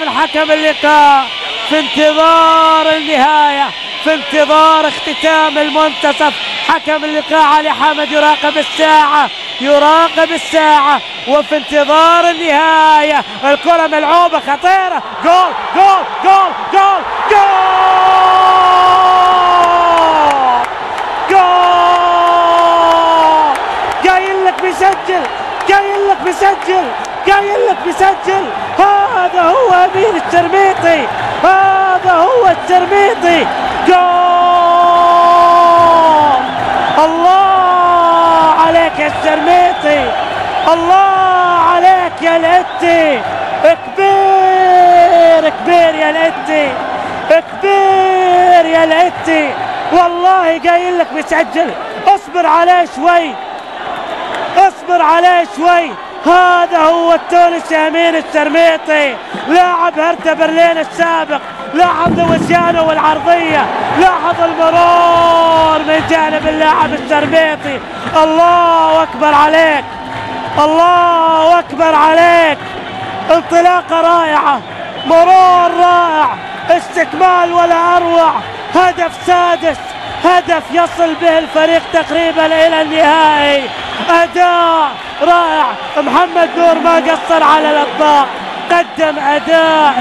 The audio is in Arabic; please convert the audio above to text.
من حكم اللقاء؟ في انتظار النهاية في انتظار اختتام المنتصف حكم اللقاء علي حمد يراقب الساعة يراقب الساعة وفي انتظار النهاية الكرة ملعوبة خطيرة جول جول جول جول جول! جول! جاي لك بيسجل! جاي لك بيسجل جاي لك بيسجل هذا هو امين الترميطي هذا هو الترميطي. جول الله عليك يا الترميطي الله عليك يا الاتي كبير كبير يا الاتي كبير يا الاتي والله جاي لك بيسجل اصبر عليه شوي. اصبر عليه شوي. هذا هو التونسي أمين السرميطي لاعب هرتا برلين السابق لاحظ لوسيانو والعرضية لاحظ المرور من جانب اللاعب السرميطي. الله أكبر عليك الله أكبر عليك. انطلاقة رائعة مرور رائع استكمال ولا أروع هدف سادس. هدف يصل به الفريق تقريبا إلى النهائي. أداء رائع. محمد نور ما قصر على الأطباق. قدم أداء